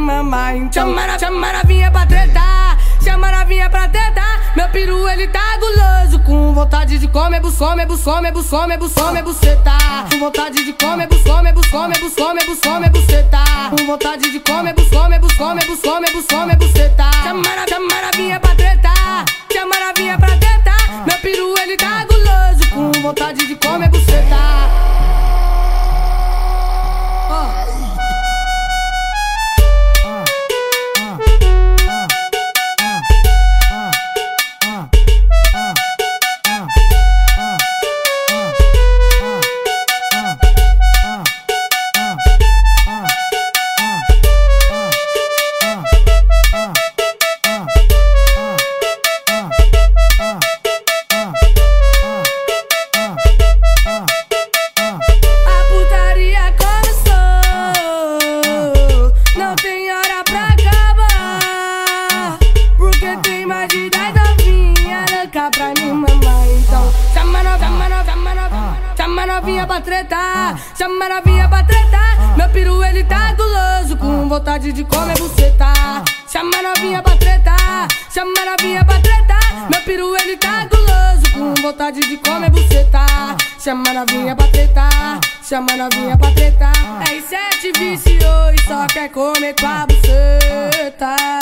mamar. Então chama, chama novinha pra tretar, chama novinha pra tretar. Meu peru ele tá guloso, com vontade de comer, bus, comer, bus, comer, bus, comer, bus, comer, buceta. Com vontade de comer, bus, comer, bus, comer, bus, comer, bus, comer, buceta. Com vontade de comer, bus, comer, bus, comer, bus, comer, bus, comer, buceta. Chama, chama novinha pra tretar, chama novinha pra tretar. Meu peru ele tá guloso, com vontade de comer, novinha pra tretar, chama novinha pra tretar. Meu peru ele tá guloso, com vontade de comer buceta. Chama novinha pra tretar, chama novinha pra tretar. Meu peru ele tá guloso, com vontade de comer buceta. Chama novinha pra tretar, chama novinha pra tretar. R7 viciou e só quer comer tua buceta.